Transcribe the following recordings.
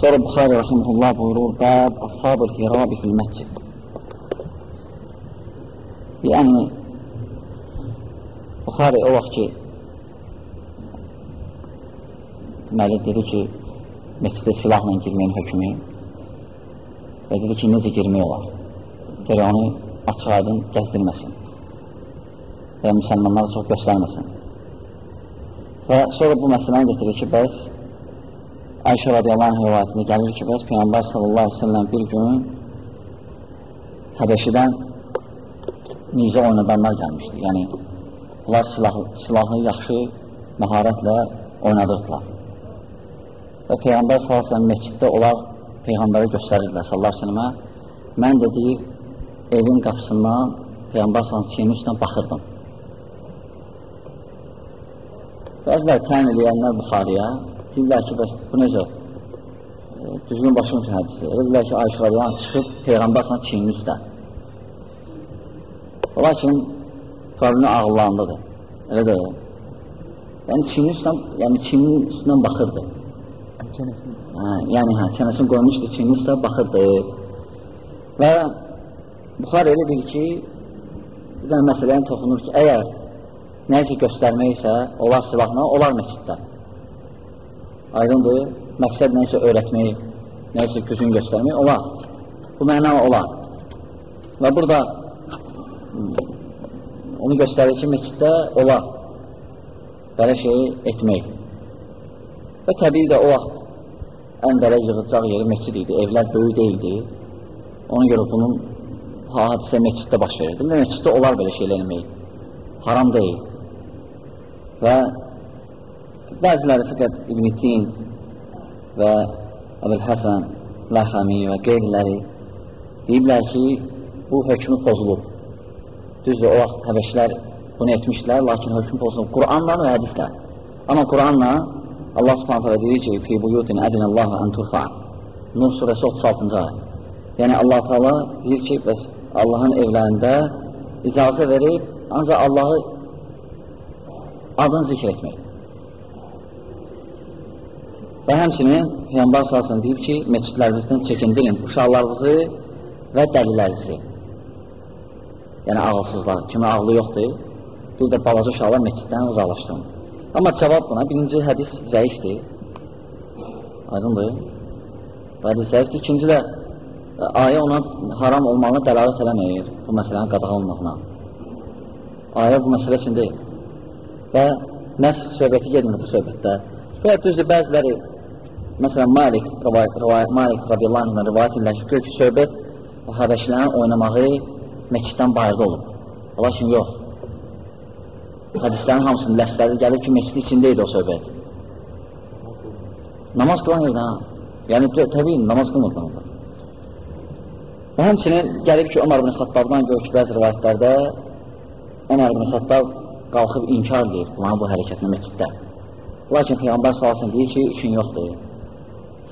Sonra Buxari Rəhimullah buyurur, Bəb Ashab-ül Hirabi fil məscid. Yəni, Buxari o vaxt ki, deməli, dedi ki, məscidə silahla girməyin hökmü və dedi ki, necə girmək olar? Gərək onu açıq aydın gəzdirməsin və müsəlmanlara çox göstərməsin. Və sonra bu məsələni getirir ki, bəs Ayşə radiyallahu rivayətində gəlir ki, bəs Peyyambar sallallahu aleyhi ve sellem bir gün Həbəşidən nizə oynadanlar gəlmişdi. Yəni, onlar silahı, silahı yaxşı məharətlə oynadırdılar. Və Peyğəmbər sellem məsciddə onlar Peyğəmbəri göstərirdilər sellemə. Mən də deyir, evin qapısından Peyğəmbər sellemə üstdən baxırdım. Bəzilər təyin eləyənlər Buxariyə deyirlər ki, bəs bu necə e, düzgün başım üçün hədisi. Elə deyirlər ki, Ayşə radiyallahu çıxıb Peyğəmbər sana çiyinin üstə. Lakin problemi ağıllarındadır. Elə də Yəni çiyinin üstdən, yəni çiyinin üstündən baxırdı. Hə, yəni hə, çənəsini qoymuşdu, çiyinin üstə baxırdı. Və Buxar elə bil ki, bir dənə məsələyə toxunur ki, əgər nəyisə göstərmək isə, onlar silahla, onlar məsciddə. Aydındır, məqsəd nəyisə öyrətmək, nəyisə gücün göstərmək, olar. Bu məna olar. Və burada onu göstərir ki, məsciddə olar belə şeyi etmək. Və təbii də o vaxt ən belə yığılacaq yeri məscid idi, evlər böyük deyildi. Ona görə bunun hadisə məsciddə baş verirdi. Və məsciddə olar belə şeylər eləmək. Haram deyil. Və bəziləri fəqət İbn-i Tin və Əbəl Həsən, Ləxəmi və qeyriləri deyiblər ki, bu hökmü pozulub. Düzdür, o vaxt həbəşlər bunu etmişlər, lakin hökmü pozulub. Quranla və hədislə. Amma Quranla Allah subhanətə və deyir ki, fi buyutin ədinəllahu ən turfa. Nur surəsi 36-cı ay. Yəni Allah Teala deyir ki, bəs Allahın evlərində icazə verib, ancaq Allahı adını zikr etmək. Və həmçinin Peyyambar salsın deyib ki, meçidlərinizdən çəkindirin uşaqlarınızı və dəlilərinizi. Yəni ağılsızlar, kimi ağlı yoxdur, bir də balaca uşaqlar meçiddən uzaqlaşdırın. Amma cavab buna, birinci hədis zəifdir. Aydındır. Hədis zəifdir. İkinci də e, ayə ona haram olmağına dəlalət eləməyir bu məsələnin qadağa olmağına. Ayə bu məsələ üçün deyil. Və nəsx söhbəti gedmir bu söhbətdə. Və düzdür, bəziləri, məsələn, Malik, rivayət, rivayət, Malik radiyallahu anhına rivayət edirlər ki, ki, söhbət həbəşlərin oynamağı məkiddən bayırda olub. Lakin yox. Hədislərin hamısının ləfsləri gəlir ki, meçid içində idi o söhbət. Namaz qılan yerdə, yəni təbii namaz qılmırdan orada. Və həmçinin gəlir ki, Ömər ibn Xattabdan gör ki, bəzi rivayətlərdə Ömər ibn Xattab qalxıb inkar bunların bu hərəkətini meçiddə. Lakin Peyğəmbər salasın deyir ki, üçün yoxdur,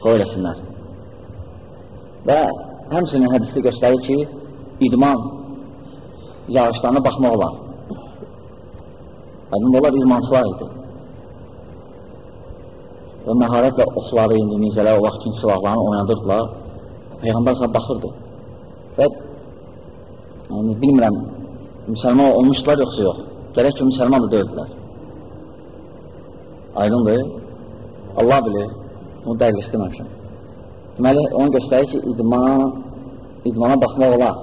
qoy eləsinlər. Və həmçinin hədisi göstərir ki, idman yağışlarına baxmaq olar. Aydın onlar idmançılar idi. Və məharətlə oxları, indi nizələr, o vaxt ki, silahlarını oynadırdılar. Peyğəmbər səhə baxırdı. Və yəni, bilmirəm, müsəlman olmuşlar yoxsa yox. Gərək ki, müsəlman da deyildilər. Aydındır. Allah bilir. Bunu dəqiq istəməmişəm. Deməli, onu göstərir ki, idman, idmana baxmaq olar.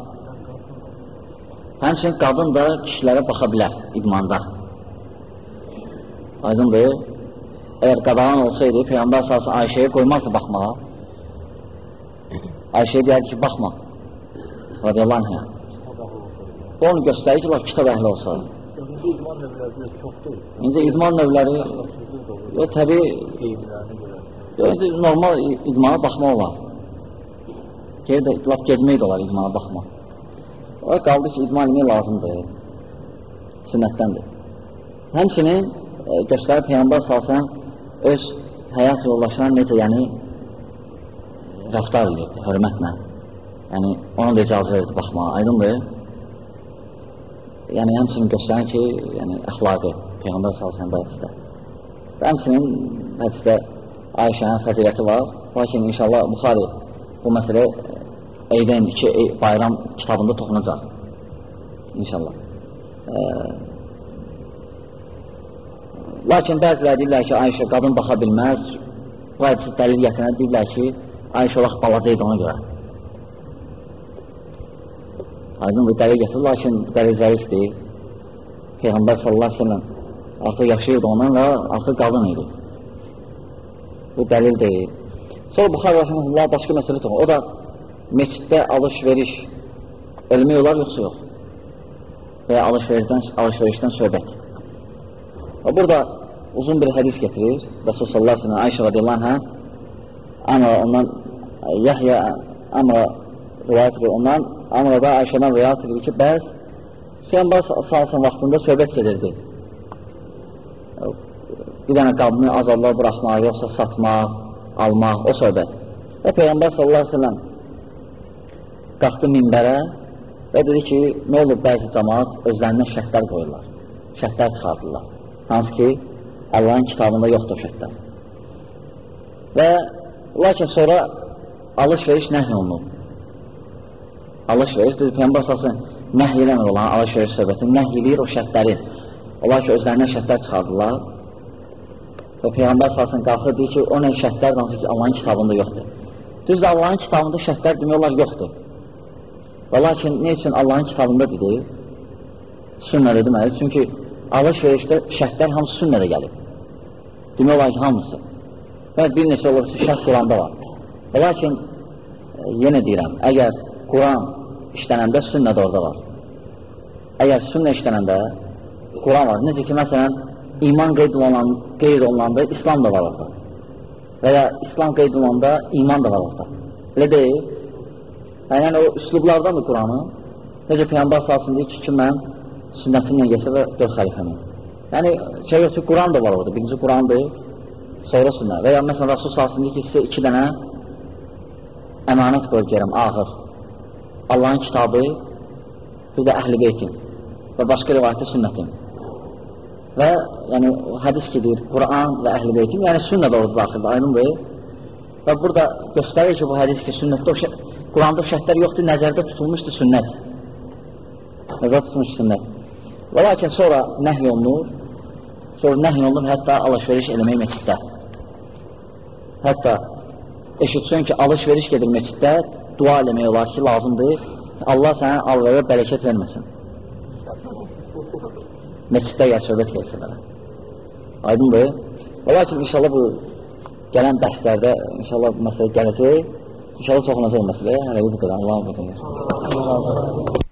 Həmçinin qadın da kişilərə baxa bilər idmanda. Aydındır. Əgər qadağan olsaydı, Peyğəmbər sahası Ayşəyə qoymazdı baxmağa. Ayşəyə deyərdi ki, baxma. Radiyallahu anhə. Onu göstərir ki, kitab əhli olsa. İndi idman növləri, yox, təbii, yox, normal idmana baxma olar. Gerdə, laf gedmək də olar idmana baxma. O qaldı ki, idman etmək lazımdır. Sünnətdəndir. Həmçinin e, göstərir Peyyambər salsan öz həyat yoldaşına necə yəni rəftar edirdi, hörmətlə. Yəni, ona da icazə verdi baxmağa, aydındır. Yəni, həmçinin göstərir ki, yəni, əxlaqı Peyğəmbər salsan bu hədisdə. Həmçinin hədisdə Ayşənin fəziləti var. Lakin inşallah Buxari bu məsələ Eydən iki bayram kitabında toxunacaq. İnşallah. E, lakin bəziləri deyirlər ki, Ayşə qadın baxa bilməz. Hədisi dəlil gətirən deyirlər ki, Ayşə vaxt balaca idi ona görə. Aydın bu dəlil gətirir, lakin dəlil zəifdir. Peyğəmbər sallallahu aleyhi ve sellem artıq yaşayırdı ondan və artıq qadın idi. Bu dəlil deyil. Sonra Buxar Rəhməlullah başqa məsələ toxun. O da meçiddə alış-veriş ölmək olar, yoxsa yox? Və alış-verişdən, alış-verişdən söhbət. Və burada uzun bir hədis getirir. Rasul sallallahu aleyhi ve sellem Ayşə radiyallahu anhə Amra ondan Yahya Amra rivayət edir ondan Amra da Ayşədən rivayət edir ki, bəs Peyğəmbər sallallahu vaxtında söhbət gedirdi. Bir dənə qadını azadlığa buraxmaq, yoxsa satmaq, almaq, o söhbət. Və Peyğəmbər sallallahu aleyhi ve sellem qalxdı minbərə və dedi ki, nə olur bəzi cəmaat özlərindən şərtlər qoyurlar, şərtlər çıxardırlar. Hansı ki, Allahın kitabında yoxdur şərtlər. Və lakin sonra alış-veriş nəhy olunur. Alış-veriş, dedi, Peyğəmbər salsın, nəhy eləmir olan alış-veriş söhbətini, nəhy eləyir o şərtləri. Onlar ki, özlərindən şərtlər çıxardırlar. Və Peyğəmbər salsın qalxır, deyir ki, o nə şərtlər hansı ki, Allahın kitabında yoxdur. Düz Allahın kitabında şərtlər demək olar yoxdur. Və lakin nə üçün Allahın kitabında dedi? Sünnədə deməli, çünki alış-verişdə şərtlər hamısı sünnədə gəlib. Demək olar ki, hamısı. Və bir neçə olur ki, şərt Quranda var. Və lakin, e, yenə deyirəm, əgər Quran işlənəndə sünnə də orada var. Əgər sünnə işlənəndə Quran var. Necə ki, məsələn, iman qeyd, olunan, qeyd olunanda İslam da var orada. Və ya İslam qeyd olunanda iman da var orada. Elə deyil. Yəni, o üslublardandır Quranı. Necə Peyyambar salsın deyir ki, mən sünnətimlə gəlsə və dörd xəlifəmin. Yəni, şey yox ki, Quran da var orada. Birinci Qurandır, sonra sünnə. Və ya məsələn, Rasul salsın deyir ki, sizə iki dənə əmanət qoyub gələm, ağır. Allahın kitabı, bir də əhl-i beytin və başqa rivayətdə sünnətin. Və yəni, hədis ki, deyir, Quran və əhl-i beytin, yəni sünnə də orada daxildir, aydındır. Və burada göstərir ki, bu hədis ki, sünnətdə o şə Quranda şərtlər yoxdur, nəzərdə tutulmuşdur sünnət. Nəzərdə tutulmuş sünnət. Və lakin sonra nəhy olunur, sonra nəhy olunur hətta alış-veriş eləmək meçiddə. Hətta eşitsin ki, alış-veriş gedir meçiddə, dua eləmək olar ki, lazımdır. Allah sənə alvərə bərəkət verməsin. Meçiddə yer söhbət gəlsin mənə. Aydındır. Və lakin inşallah bu gələn dərslərdə inşallah bu məsələ gələcək. İnşallah toxunacaq məsələyə. Hələ bu qədər. Allah'a qədər.